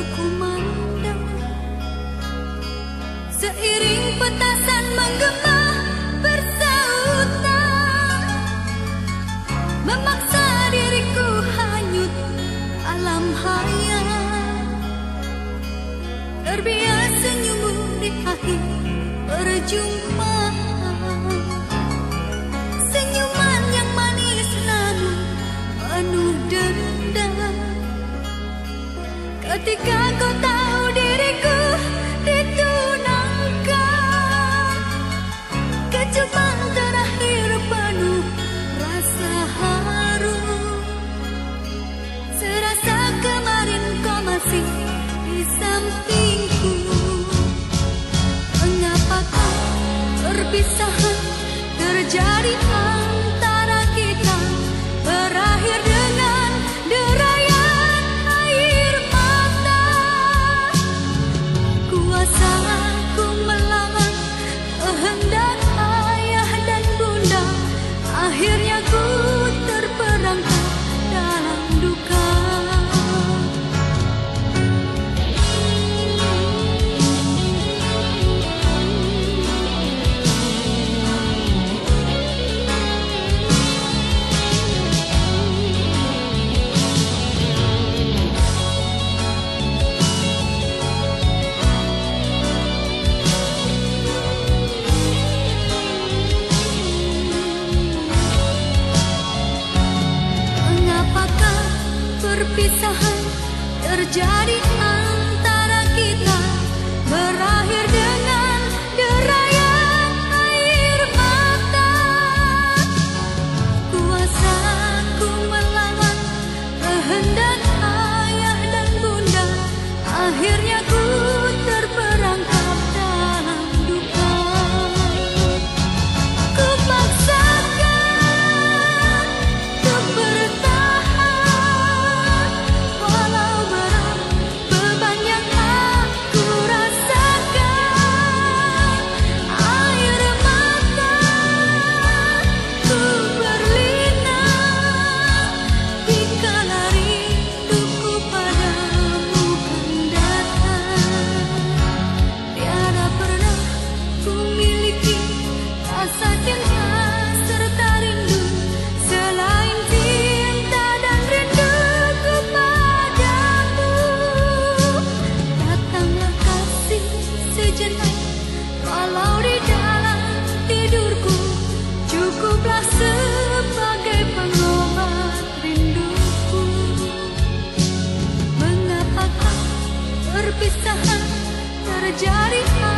berkumandang. Seiring petasan menggema bersautan Memaksa diriku hanyut alam hayal Terbiasa senyummu di akhir perjumpaan Ketika kau tahu diriku ditunangkan Kecuman terakhir penuh rasa haru Serasa kemarin kau masih di sampingku. Mengapakah perpisahan terjadi perpisahan terjadi بالسهر ترجع رحاب